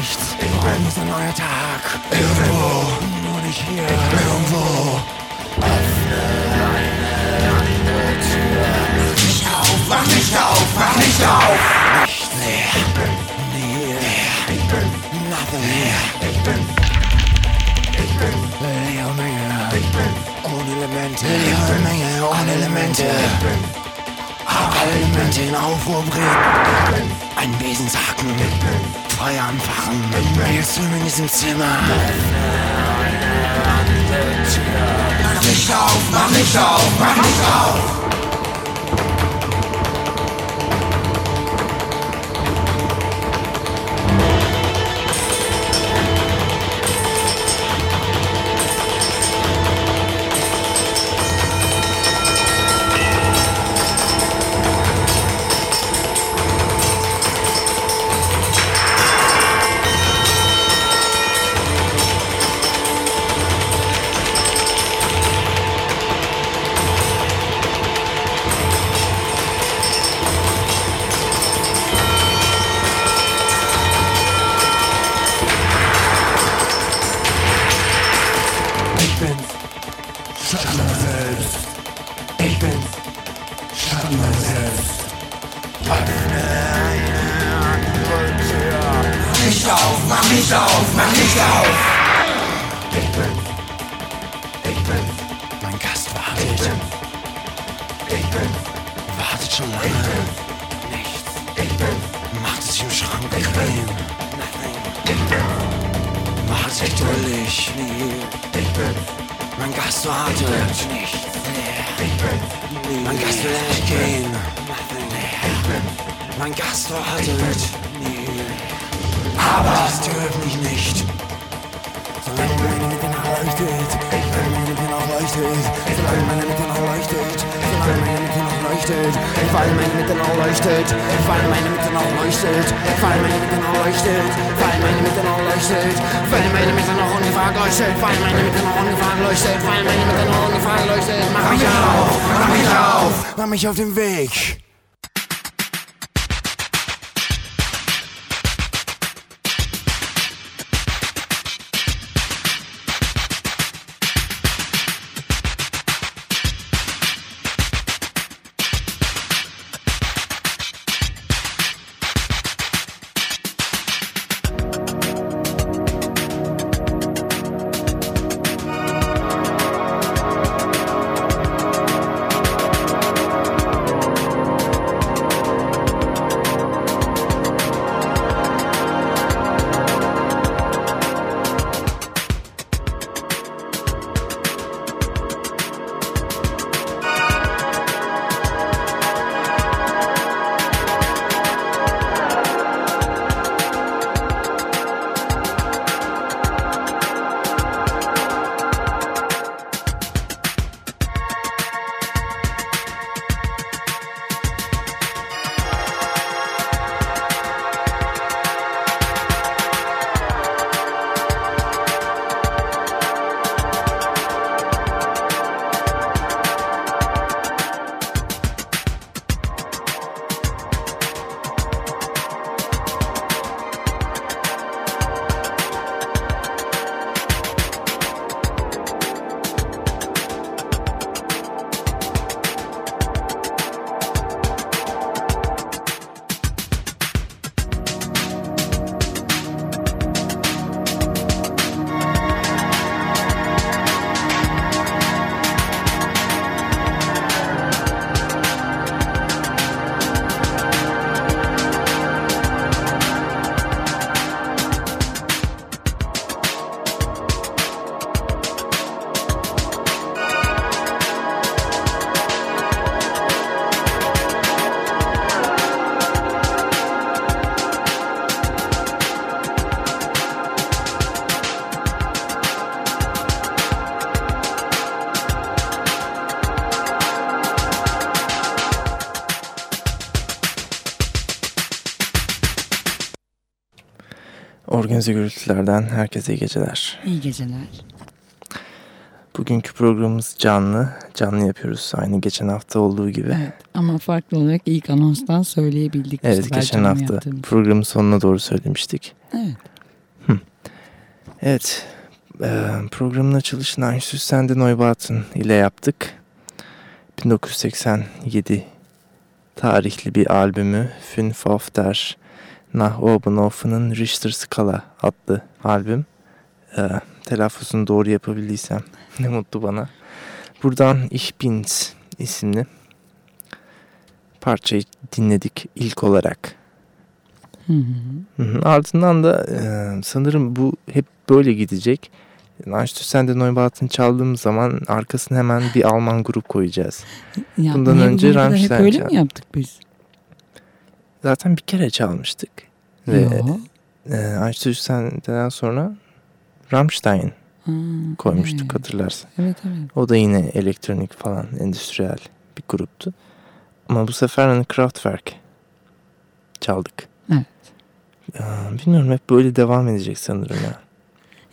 Nichts. Ich bin ein neuer Tag. Irgendwo. Nur nicht hier. Irgendwo. Öffne eine andere nicht auf, mach nicht auf, nicht leer. Ich bin nie. Ich bin nothing leer. Ich bin ich bin leere Menge. Ich bin ohne Elemente. Leere Menge ohne Elemente. Ich bin alle Elemente in Aufruhr bringen. Ein Besenshaken. Feuer anfachen. Sind wir in diesem Zimmer. Mach nicht auf, mach nicht auf, mach nicht auf. Mein Gast will nicht gehen. Mein Gast. Nee. Aber das dürfen ich nicht. Solange meine Mitte noch leuchtet, solange meine Mitte noch leuchtet, solange meine Mitte noch leuchtet, Leuchtet, weil meine Mitte noch leuchtet, weil meine noch leuchtet, weil meine Mitte noch leuchtet, weil meine Mitte noch leuchtet, weil meine Mitte noch ungefragt leuchtet, weil meine Mitte noch ungefragt leuchtet, weil meine Mitte noch ungefragt leuchtet, mach mich auf, mach mich auf, mach mich auf den Weg. Organize gürültülerden herkese iyi geceler. İyi geceler. Bugünkü programımız canlı. Canlı yapıyoruz aynı geçen hafta olduğu gibi. Evet ama farklı olarak ilk anonstan söyleyebildik. Evet geçen hafta yaptığımız. programın sonuna doğru söylemiştik. Evet. Hı. Evet programın açılışını Einstürzende Neubauten ile yaptık. 1987 tarihli bir albümü Fünf auf der Nach oben offen'ın Richter Skala adlı albüm. Ee, telaffuzunu doğru yapabildiysem ne mutlu bana. Buradan Ich Bin's isimli parçayı dinledik ilk olarak. Hı hı. Ardından da e, sanırım bu hep böyle gidecek. Einstürzende Neubauten çaldığım zaman arkasına hemen bir Alman grup koyacağız. Ya, Bundan önce Rammstein Hep öyle mi yaptık biz? Zaten bir kere çalmıştık. Ve e, Einstürzenden sonra Rammstein ha, koymuştuk evet. hatırlarsın. Evet evet. O da yine elektronik falan endüstriyel bir gruptu. Ama bu sefer hani Kraftwerk çaldık. Evet. bilmiyorum hep böyle devam edecek sanırım ya.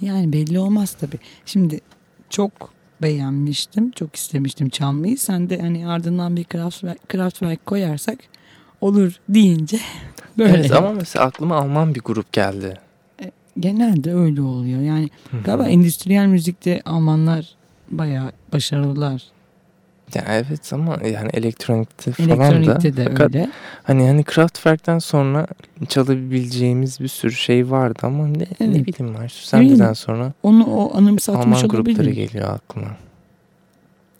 Yani belli olmaz tabii. Şimdi çok beğenmiştim. Çok istemiştim çalmayı. Sen de hani ardından bir Kraftwerk, Kraftwerk koyarsak olur deyince böyle. Evet ama mesela aklıma Alman bir grup geldi. E, genelde öyle oluyor. Yani galiba endüstriyel müzikte Almanlar bayağı başarılılar. Ya evet ama yani elektronikte falan elektronikte da. de Fakat öyle. Hani hani Kraftwerk'ten sonra çalabileceğimiz bir sürü şey vardı ama ne, evet. ne bileyim var. Sendeden sonra onu o anımsatmış Alman olabilir. grupları geliyor aklıma.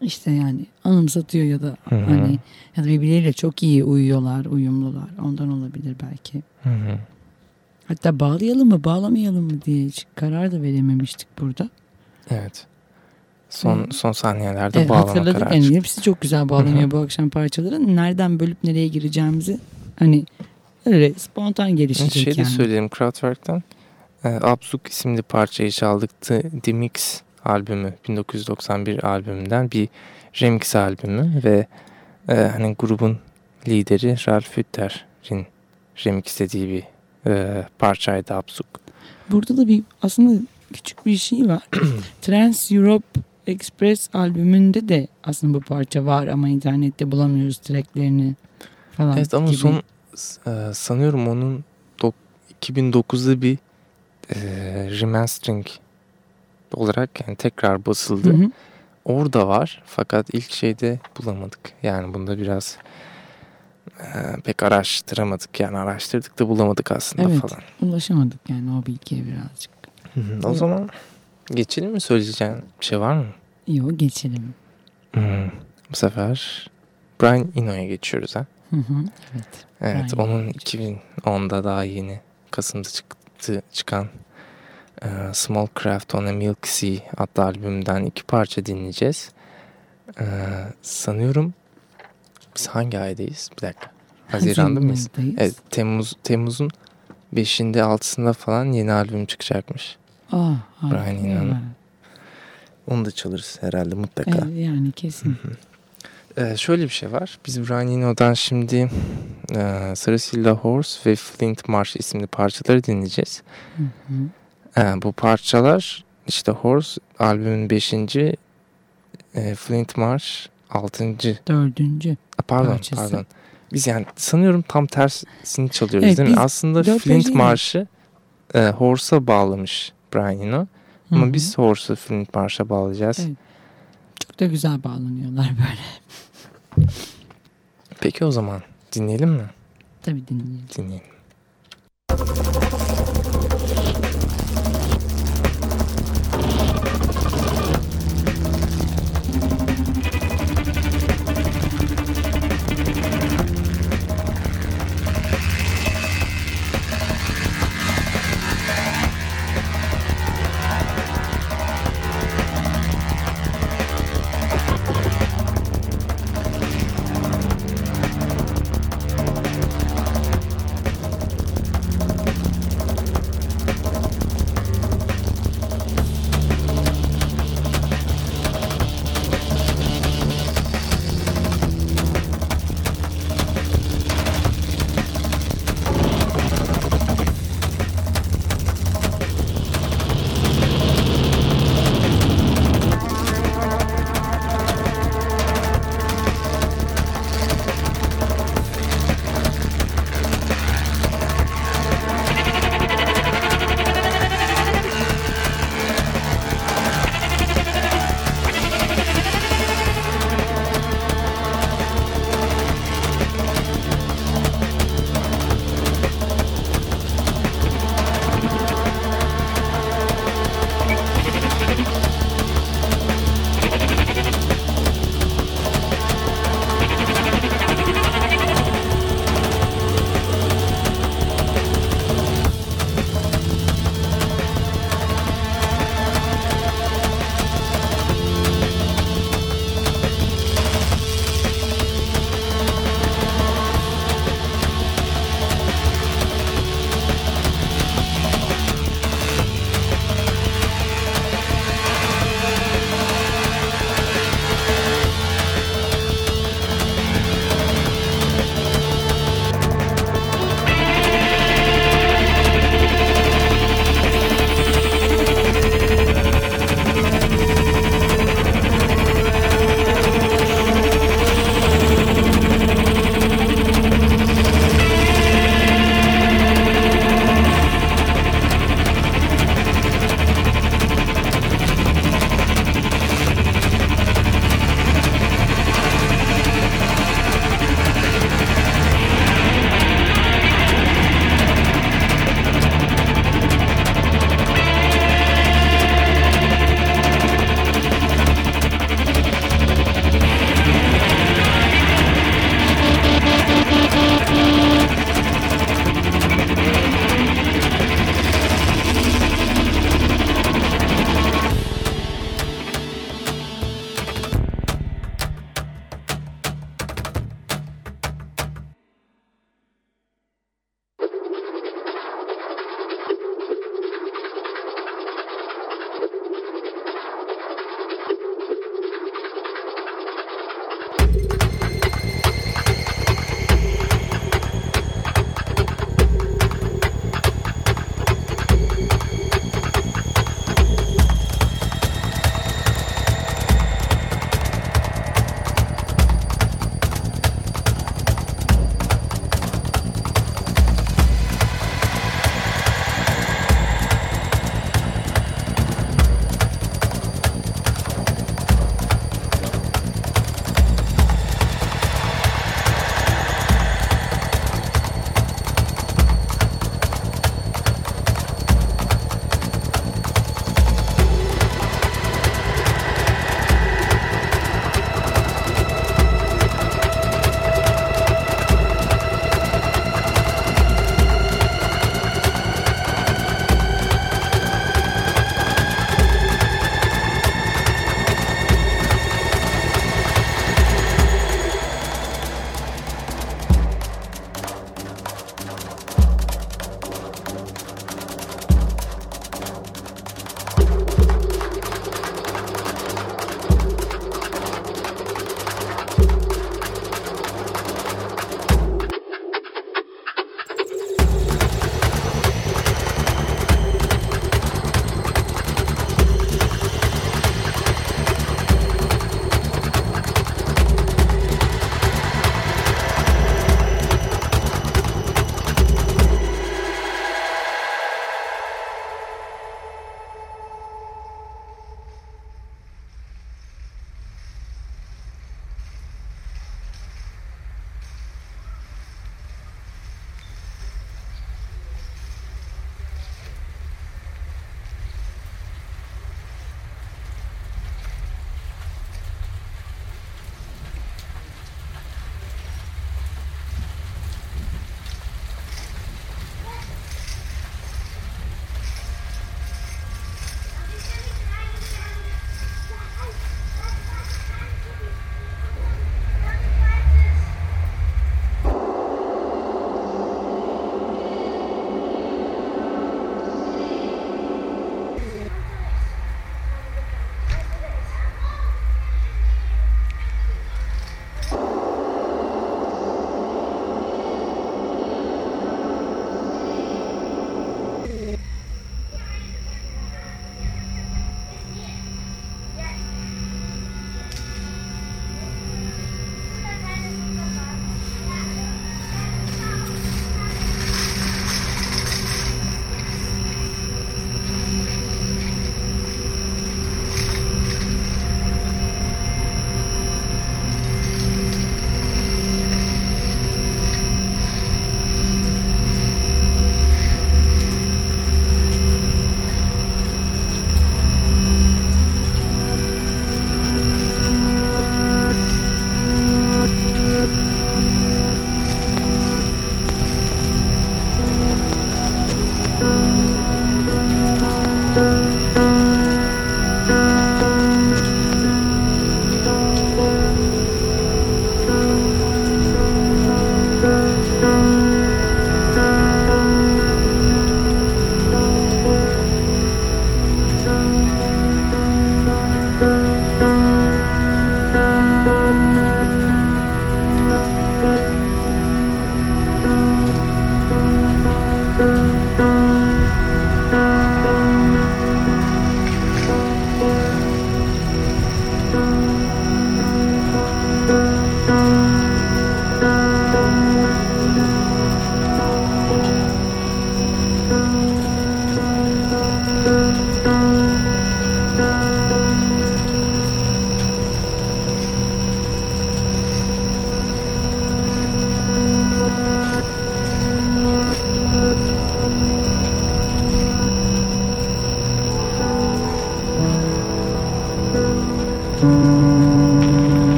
İşte yani anımsatıyor ya da Hı -hı. hani ya da birbirleriyle çok iyi uyuyorlar, uyumlular. Ondan olabilir belki. Hı -hı. Hatta bağlayalım mı, bağlamayalım mı diye hiç karar da verememiştik burada. Evet. Son evet. son saniyelerde evet, bağlama hatırladık kararı. yani hepsi çok güzel bağlanıyor Hı-hı. bu akşam parçaların. Nereden bölüp nereye gireceğimizi hani öyle spontan gelişecek şey yani. Şey de söyleyeyim Kraftwerk'ten. E, Abzug isimli parçayı çaldıktı. The Mix albümü 1991 albümünden bir remix albümü ve e, hani grubun lideri Ralf Hütter'in remixlediği bir e, parçaydı Abzug. Burada da bir aslında küçük bir şey var. Trans Europe Express albümünde de aslında bu parça var ama internette bulamıyoruz tracklerini falan Evet ama gibi. son e, sanıyorum onun 2009'da bir e, remastering olarak yani tekrar basıldı. Hı hı. Orada var fakat ilk şeyde bulamadık. Yani bunda biraz e, pek araştıramadık. Yani araştırdık da bulamadık aslında evet, falan. ulaşamadık yani o bilgiye birazcık. Hı hı. O zaman geçelim mi söyleyeceğin bir şey var mı? Yok geçelim. Hmm. Bu sefer Brian Eno'ya geçiyoruz ha. Hı hı, evet. Evet Brian onun 2010'da daha yeni Kasım'da çıktı, çıkan Small Craft on a Milk Sea adlı albümden iki parça dinleyeceğiz. E, sanıyorum biz hangi aydayız? Bir dakika. Haziran'da mıyız? Evet, Temmuz, Temmuz'un 5'inde 6'sında falan yeni albüm çıkacakmış. Aa, Brian Eno'nun. Onu da çalırız herhalde mutlaka. Evet, yani kesin. Ee, şöyle bir şey var. Biz Brian Eno'dan şimdi e, Sarasilla Horse ve Flint Marsh isimli parçaları dinleyeceğiz. Hı hı. E, bu parçalar işte Horse albümün 5. E, Flint Marsh 6. 4. Pardon parçası. pardon. Biz yani sanıyorum tam tersini çalıyoruz Evet, değil mi? Aslında Flint Marsh'ı e, Horse'a bağlamış Brian Eno. Ama Hı hı. biz Horse'u Flint Marsh'a bağlayacağız. Evet. Çok da güzel bağlanıyorlar böyle. Peki o zaman dinleyelim mi? Tabii dinleyelim. Dinleyelim.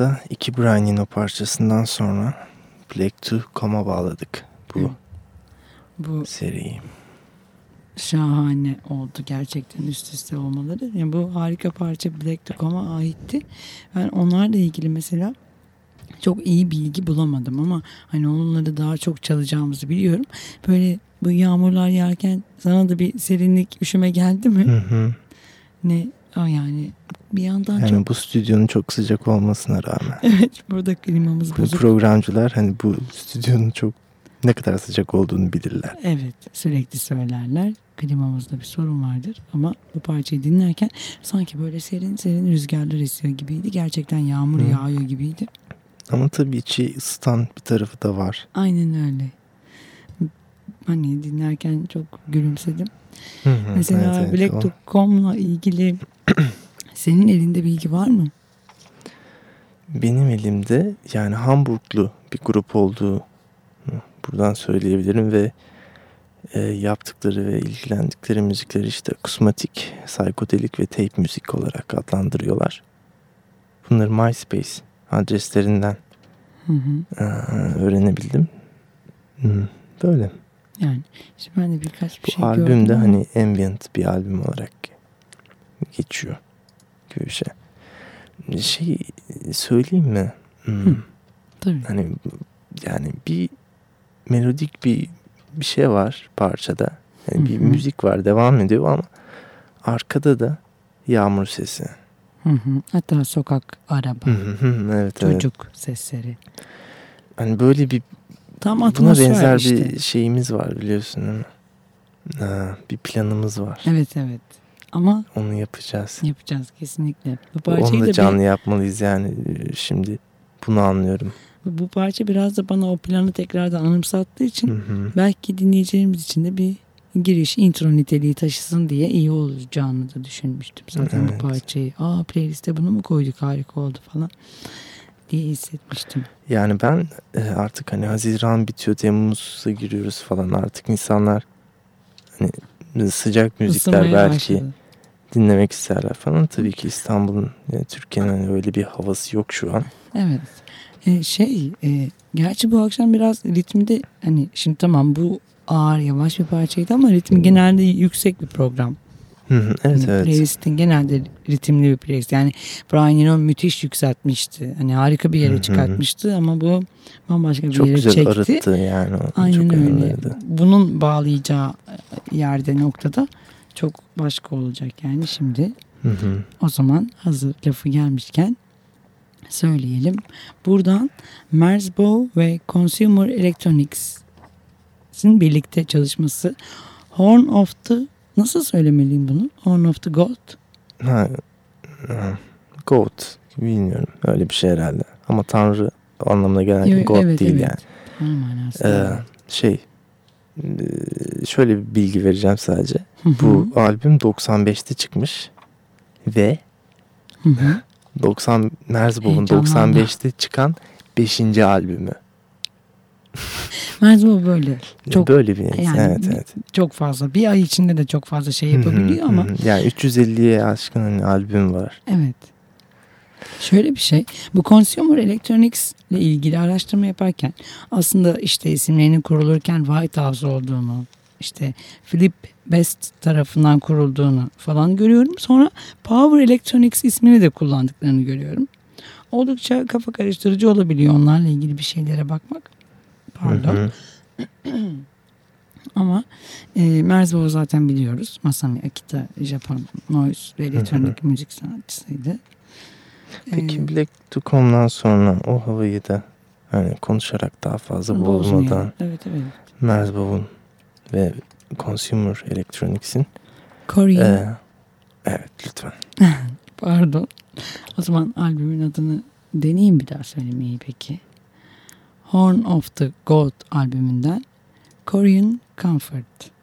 Ardarda iki Brian Eno parçasından sonra Black to Come'a bağladık bu. Bu seriyi. şahane oldu gerçekten üst üste olmaları. Yani bu harika parça Black to Come'a aitti. Ben onlarla ilgili mesela çok iyi bilgi bulamadım ama hani onları daha çok çalacağımızı biliyorum. Böyle bu yağmurlar yağarken sana da bir serinlik üşüme geldi mi? Hı hı. Ne yani bir yandan Yani çok bu stüdyonun çok sıcak olmasına rağmen. evet burada klimamız Bu bozuk. programcılar hani bu stüdyonun çok ne kadar sıcak olduğunu bilirler. Evet sürekli söylerler. Klimamızda bir sorun vardır ama bu parçayı dinlerken sanki böyle serin serin rüzgarlar esiyor gibiydi. Gerçekten yağmur Hı. yağıyor gibiydi. Ama tabii içi ısıtan bir tarafı da var. Aynen öyle. Hani dinlerken çok gülümsedim. Hı hı, Mesela evet, evet. Black.com'la ilgili senin elinde bilgi var mı? Benim elimde yani Hamburglu bir grup olduğu buradan söyleyebilirim ve e, yaptıkları ve ilgilendikleri müzikleri işte akusmatik, psikodelik ve tape müzik olarak adlandırıyorlar. Bunları MySpace adreslerinden Hı hı. e, öğrenebildim. Hı, Böyle. Yani işte ben de birkaç bir Bu şey albüm gördüm de ama- hani ambient bir albüm olarak geçiyor gibi bir şey. Şey söyleyeyim mi? Hmm, Hı. Tabii. Hani yani bir melodik bir bir şey var parçada. Yani bir Hı hı. müzik var devam ediyor ama arkada da yağmur sesi. Hı hı. Hatta sokak, araba, Hı hı hı, evet evet. çocuk sesleri. Hani böyle bir Tam buna atmosfer benzer işte. bir şeyimiz var biliyorsun değil mi? Ha, bir planımız var. Evet evet. Ama Onu yapacağız. yapacağız kesinlikle. Bu parçayı Onu da da bir- canlı yapmalıyız yani şimdi bunu anlıyorum. bu parça biraz da bana o planı tekrardan anımsattığı için Hı hı. belki dinleyicilerimiz için de bir giriş intro niteliği taşısın diye iyi olacağını da düşünmüştüm zaten Evet. bu parçayı. Aa playliste bunu mu koyduk harika oldu falan diye hissetmiştim. Yani ben e, artık hani Haziran bitiyor Temmuz'a giriyoruz falan artık insanlar hani sıcak müzikler Isınmaya belki başladı. dinlemek isterler falan. Tabii ki İstanbul'un yani Türkiye'nin hani öyle bir havası yok şu an. Evet. E, şey e, gerçi bu akşam biraz ritmi de hani şimdi tamam bu ağır yavaş bir parçaydı ama ritmi genelde yüksek bir program. Evet Hani evet. Playlistin genelde ritimli bir playlist. Yani Brian Eno müthiş yükseltmişti. Hani harika bir yere hı. çıkartmıştı ama bu bambaşka bir Çok yere güzel çekti. arıttı yani. Aynen çok öyle. önemliydi. Bunun bağlayacağı yerde noktada çok başka olacak yani şimdi. Hı hı. O zaman hazır lafı gelmişken söyleyelim. Buradan Merzbow ve Consumer Electronics'in birlikte çalışması Horn of the nasıl söylemeliyim bunu? Horn of the God. Ha, ha, goat bilmiyorum öyle bir şey herhalde. Ama tanrı anlamına gelen Yo- god evet, değil evet. yani. Ee, şey e, şöyle bir bilgi vereceğim sadece. Hı hı. Bu albüm 95'te çıkmış ve Hı hı. 90 Merzbow'un Heyecanlandı. 95'te çıkan 5. albümü. Merzbow böyle. Çok Böyle bir neyse. yani evet evet. çok fazla bir ay içinde de çok fazla şey yapabiliyor ama yani 350'ye aşkın hani albüm var. Evet. Şöyle bir şey. Bu Consumer Electronics ile ilgili araştırma yaparken aslında işte isimlerinin kurulurken White House olduğunu, işte Philip Best tarafından kurulduğunu falan görüyorum. Sonra Power Electronics ismini de kullandıklarını görüyorum. Oldukça kafa karıştırıcı olabiliyor onlarla ilgili bir şeylere bakmak. Pardon. Hı hı. Ama e, Merzbow'u zaten biliyoruz. Masami Akita Japon noise ve elektronik müzik sanatçısıydı. Peki Ee, Black to Come'dan sonra o havayı da hani konuşarak daha fazla bozmuyor. bozmadan Evet evet. Merzbow'un ve Consumer Electronics'in Korean e, evet lütfen. pardon. O zaman albümün adını deneyeyim bir daha söylemeyi peki. Horn of the God albümünden Korean Comfort.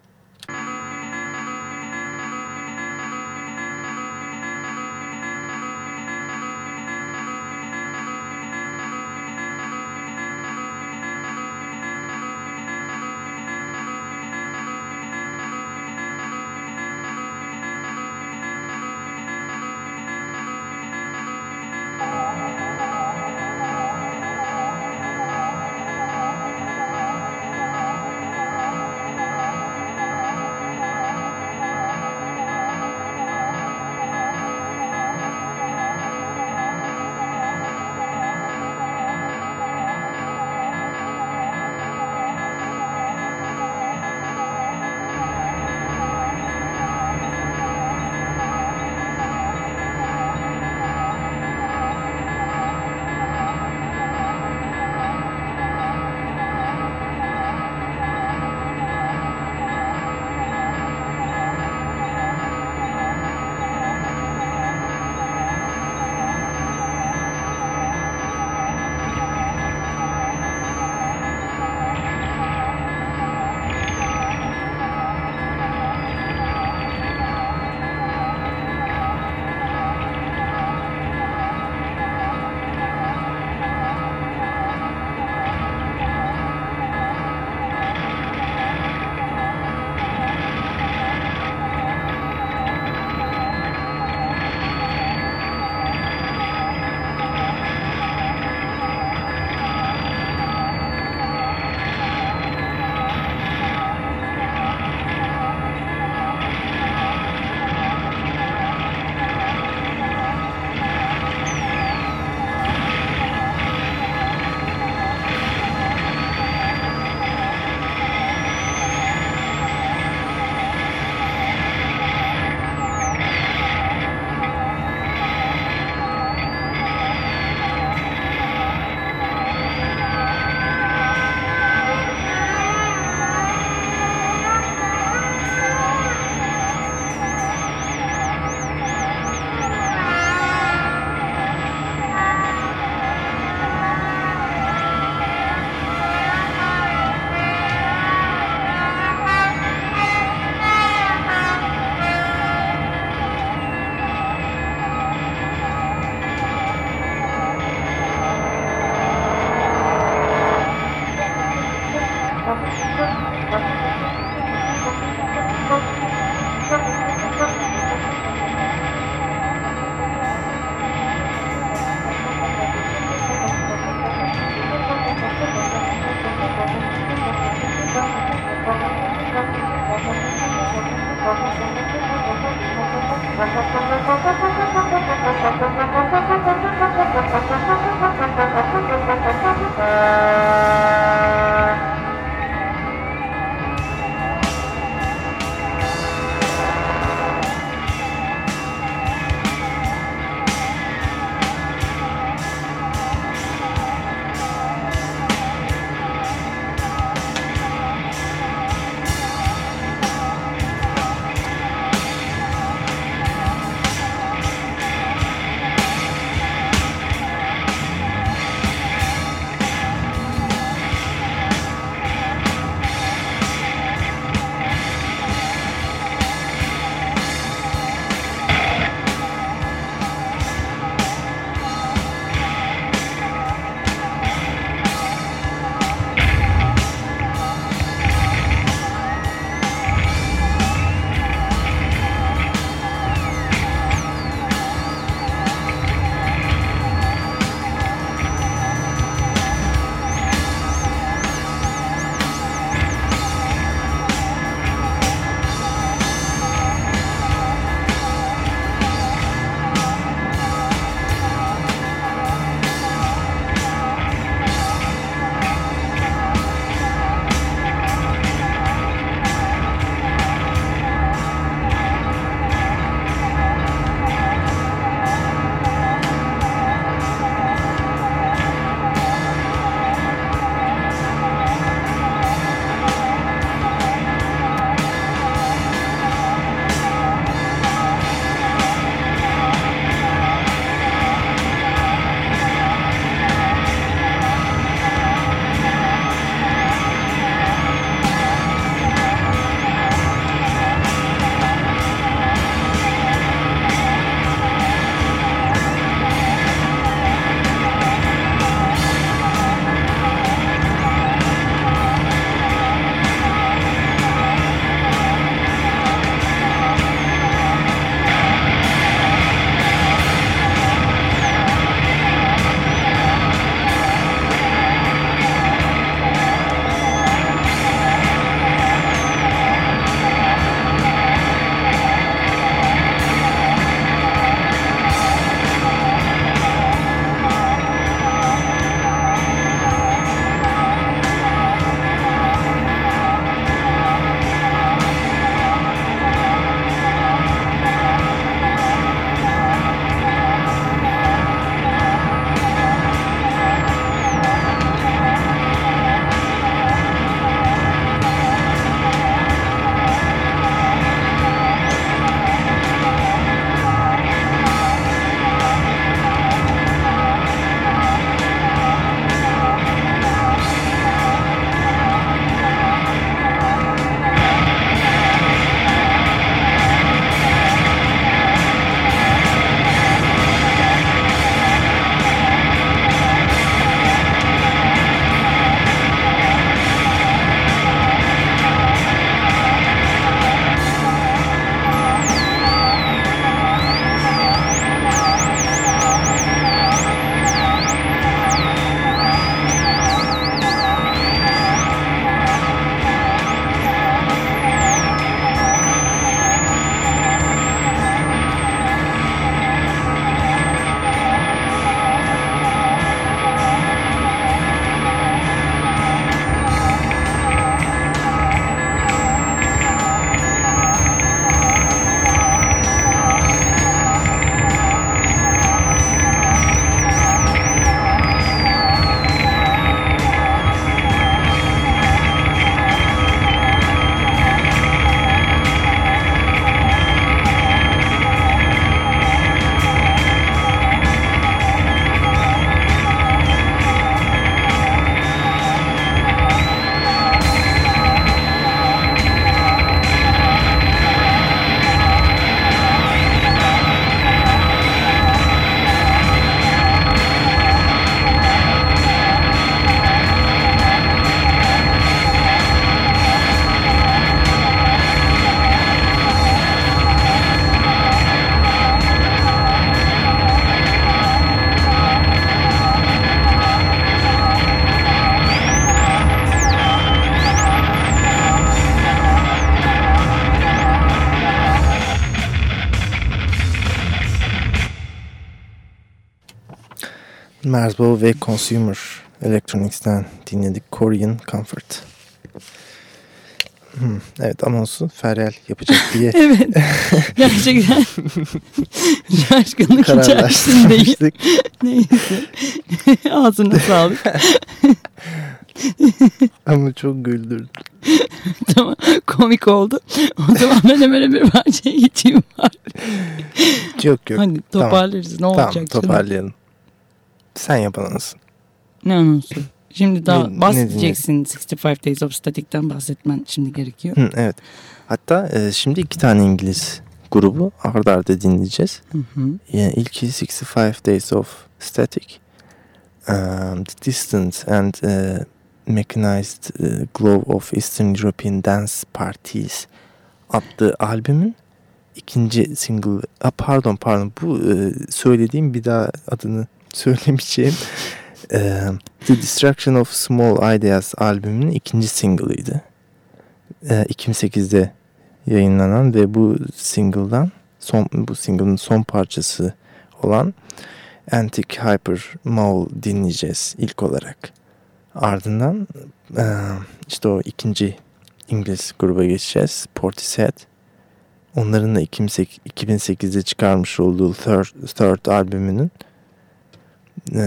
ハハハハ Merzbow ve Consumer Electronics'ten dinledik Korean Comfort. Hmm, evet anonsu Feryal yapacak diye Evet. Gerçekten şaşkınlık kararlaştırmıştık. Neyse. Ağzına sağlık. Ama çok güldürdü. tamam. Komik oldu. O zaman ben hemen bir parçaya geçeyim. Yok yok. Hadi toparlarız. Ne tamam olacak? canım? toparlayalım. Sen yap anonsu. Ne anonsu? Şimdi daha Ne- ne bahsedeceksin. 65 Days of Static'ten bahsetmen şimdi gerekiyor. Hı, evet. Hatta e, şimdi iki tane İngiliz grubu arda arda dinleyeceğiz. Hı hı. Yani ilki 65 Days of Static. Um, The Distant and uh, Mechanized uh, Glow of Eastern European Dance Parties adlı albümün ikinci single. A, pardon pardon bu e, söylediğim bir daha adını söylemeyeceğim. E, The Destruction of Small Ideas albümünün ikinci single'ıydı. E, 2008'de yayınlanan ve bu single'dan son bu single'ın son parçası olan Antique Hyper Mole dinleyeceğiz ilk olarak. Ardından e, işte o ikinci İngiliz gruba geçeceğiz. Portishead. Onların da 2008'de çıkarmış olduğu Third, Third albümünün e,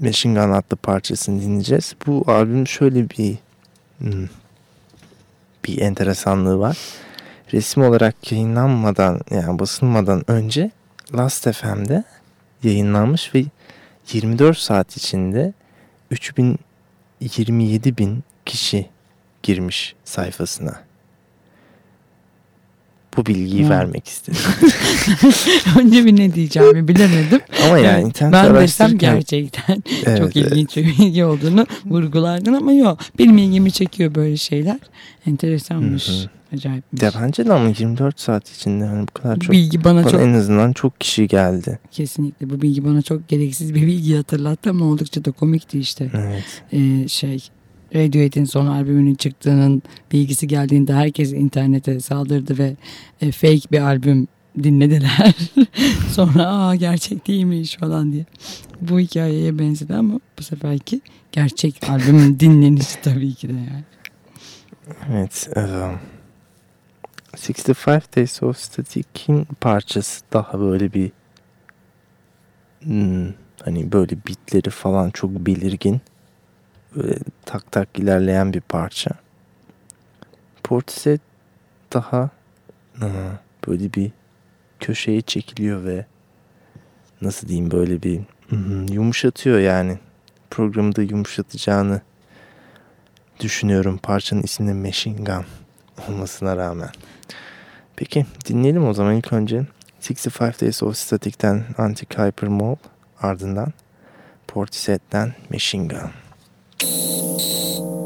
Machine Gun adlı parçasını dinleyeceğiz. Bu albüm şöyle bir hmm, bir enteresanlığı var. Resim olarak yayınlanmadan yani basılmadan önce Last FM'de yayınlanmış ve 24 saat içinde 3027 bin kişi girmiş sayfasına. Bu bilgiyi Hmm. vermek istedim. Önce bir ne diyeceğimi bilemedim. Ama yani Evet, internet ben desem gerçekten Evet, çok evet. ilginç bir bilgi olduğunu vurgulardın ama yok. Benim ilgimi çekiyor böyle şeyler. Enteresanmış. Hı hı. Acayipmiş. Ya bence de ama 24 saat içinde hani bu kadar Bu çok bilgi bana bana çok en azından çok kişi geldi. kesinlikle bu bilgi bana çok gereksiz bir bilgi hatırlattı ama oldukça da komikti işte. Evet. Ee, şey Radiohead'in son albümünün çıktığının bilgisi geldiğinde herkes internete saldırdı ve e, fake bir albüm dinlediler. Sonra aa gerçek değilmiş falan diye. Bu hikayeye benzedi ama bu seferki gerçek albümün dinlenişi tabii ki de yani. Evet. Um, 65 Days of Static'in parçası daha böyle bir hmm, hani böyle bitleri falan çok belirgin böyle tak tak ilerleyen bir parça. Portishead daha böyle bir köşeye çekiliyor ve nasıl diyeyim böyle bir yumuşatıyor yani programı da yumuşatacağını düşünüyorum parçanın isminin Machine Gun olmasına rağmen. Peki dinleyelim o zaman ilk önce 65 Days of Static'ten Antique Hyper Mall ardından Portishead'den Machine Gun. Thank you.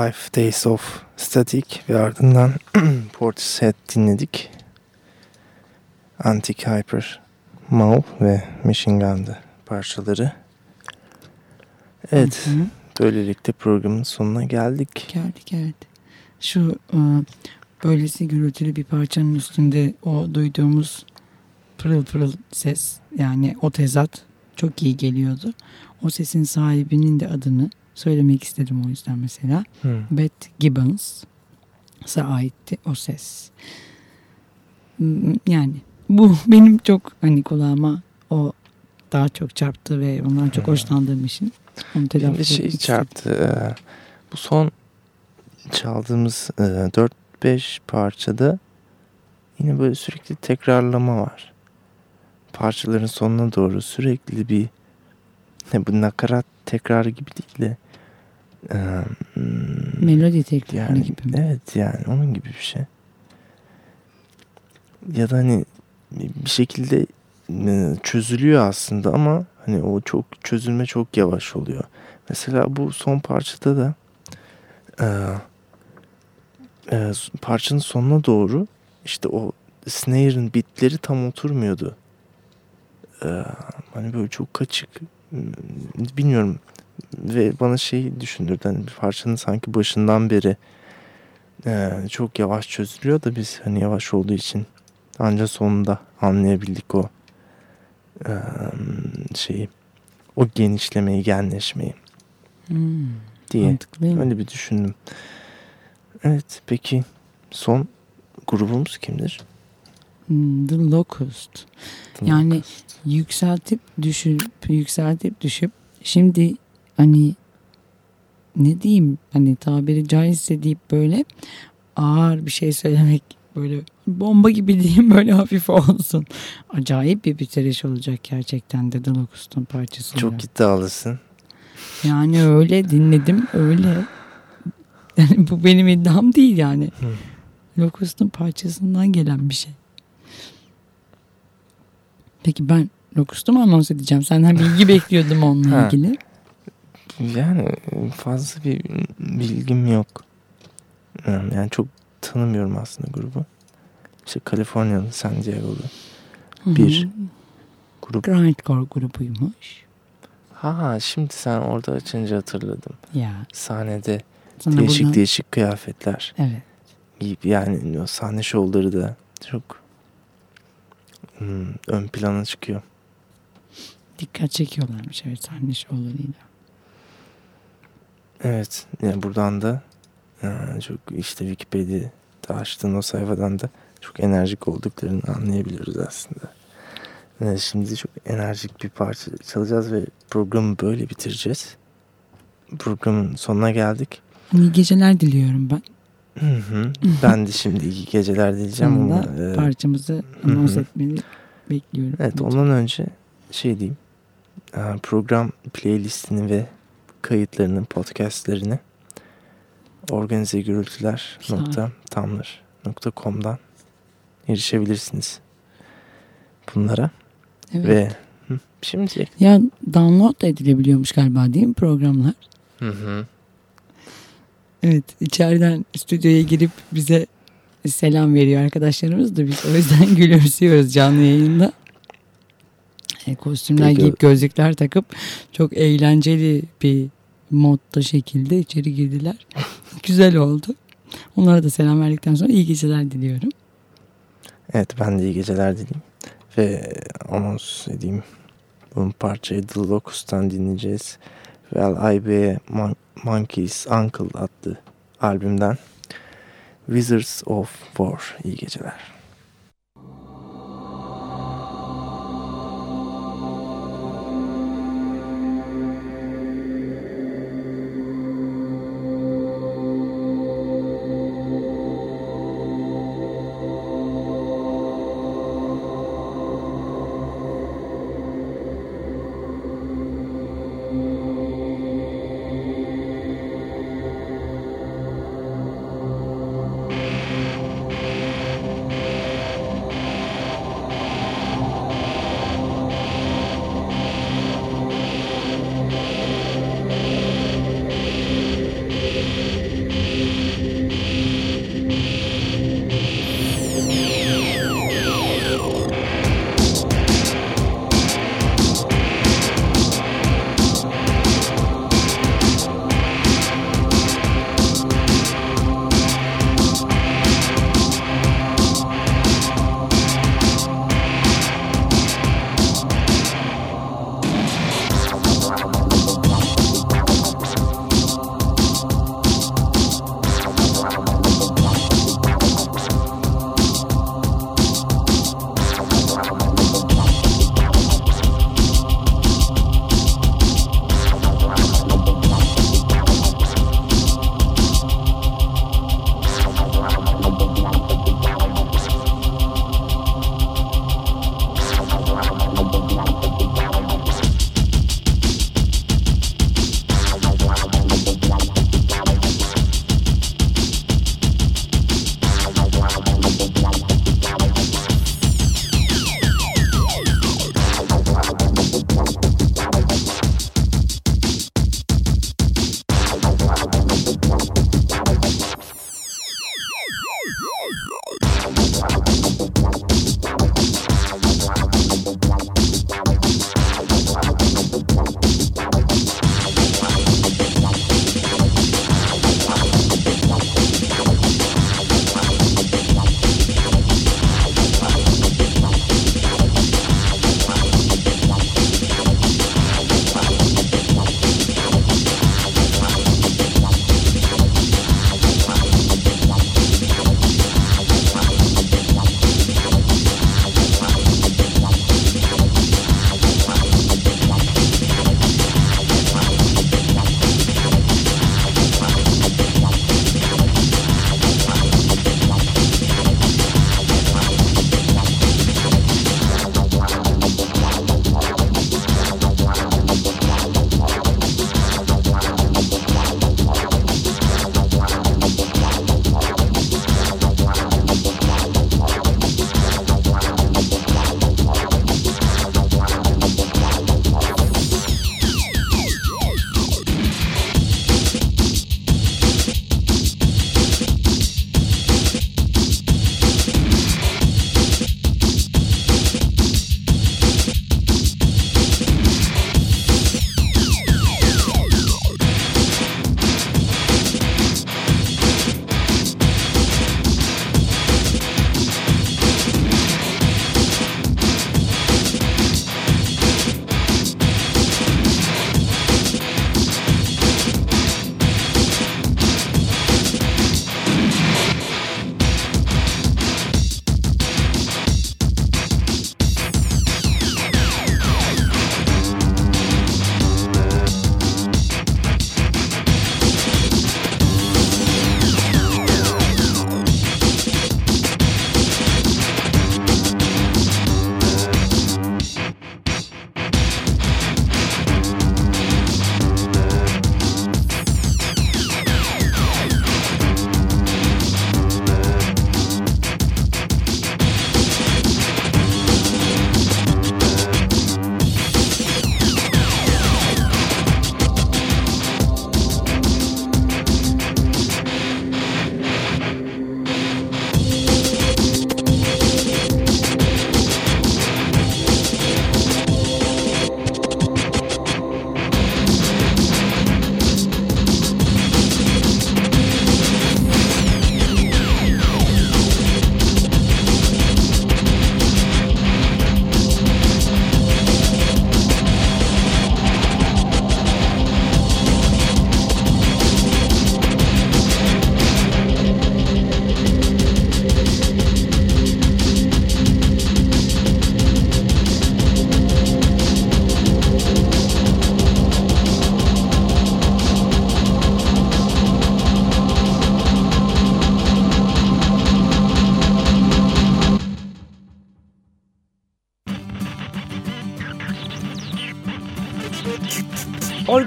65 Days of Static ve ardından Portishead dinledik. Antique Hyper, Mal ve Machine Gun'dı parçaları. Evet, Hı hı. böylelikle programın sonuna geldik. Geldik evet. Şu e, böylesi gürültülü bir parçanın üstünde o duyduğumuz pırıl pırıl ses yani o tezat çok iyi geliyordu. O sesin sahibinin de adını söylemek istedim o yüzden mesela. Hı. Beth Gibbons'a aitti o ses. Hmm, Yani bu benim çok hani kulağıma o daha çok çarptı ve ondan çok hoşlandığım için. Onu de şey istedim. çarptı. e, bu son çaldığımız e, 4-5 parçada yine böyle sürekli tekrarlama var. Parçaların sonuna doğru sürekli bir bu nakarat tekrarı gibi değil de e, Melodi tekrarı yani, gibi mi? Evet yani onun gibi bir şey. Ya da hani bir şekilde e, çözülüyor aslında ama hani o çok çözülme çok yavaş oluyor. Mesela bu son parçada da e, e, parçanın sonuna doğru işte o snare'ın bitleri tam oturmuyordu. E, hani böyle çok kaçık bilmiyorum. Ve bana şey düşündürdü. Hani parçanın sanki başından beri e, çok yavaş çözülüyor da biz hani yavaş olduğu için ancak sonunda anlayabildik o e, şeyi o genişlemeyi genleşmeyi. Hmm, diye. Öyle bir düşündüm. Evet peki son grubumuz kimdir? The Locust. Yani yükseltip düşüp yükseltip düşüp şimdi hani ne diyeyim hani tabiri caizse deyip böyle ağır bir şey söylemek böyle bomba gibi diyeyim böyle hafif olsun. Acayip bir bitiriş olacak gerçekten de The Locust'un parçası. Çok iddialısın. Yani öyle dinledim öyle. Yani bu benim iddiam değil yani. Locust'un parçasından gelen bir şey. Peki ben Locust'u mu anons edeceğim? Senden bilgi bekliyordum onunla ilgili. Yani fazla bir bilgim yok. Yani çok tanımıyorum aslında grubu. İşte Kaliforniyalı San Diego'lu. Bir. grup. Grindcore grubuymuş. Ha şimdi sen orada açınca hatırladım. Ya Sahnede sana değişik buradan- değişik kıyafetler Evet. giyip yani sahne şovları da çok hmm, ön plana çıkıyor. Dikkat çekiyorlarmış evet sahne şovlarıyla. Evet yani buradan da e, çok işte Wikipedia'da açtığın o sayfadan da çok enerjik olduklarını anlayabiliyoruz aslında. Evet, şimdi çok enerjik bir parça çalacağız ve programı böyle bitireceğiz. Programın sonuna geldik. İyi geceler diliyorum ben. Hı hı. Ben de şimdi iyi geceler diyeceğim ama e, parçamızı anons etmeni bekliyorum. evet ondan önce şey diyeyim. Program playlistini ve kayıtlarının podcastlerini organizegürültüler.tumblr.com'dan erişebilirsiniz bunlara Evet. ve hı, şimdi Ya download da edilebiliyormuş galiba değil mi programlar? hı hı. Evet içeriden stüdyoya girip bize selam veriyor arkadaşlarımız da biz o yüzden gülümsüyoruz canlı yayında. E, kostümler Peki. giyip gözlükler takıp çok eğlenceli bir modda şekilde içeri girdiler. Güzel oldu. Onlara da selam verdikten sonra iyi geceler diliyorum. Evet ben de iyi geceler dileyim. Ve anons edeyim. Bu parçayı The Locust'tan dinleyeceğiz. Well I Be Monkey's Uncle adlı albümden Wizards of War. İyi geceler.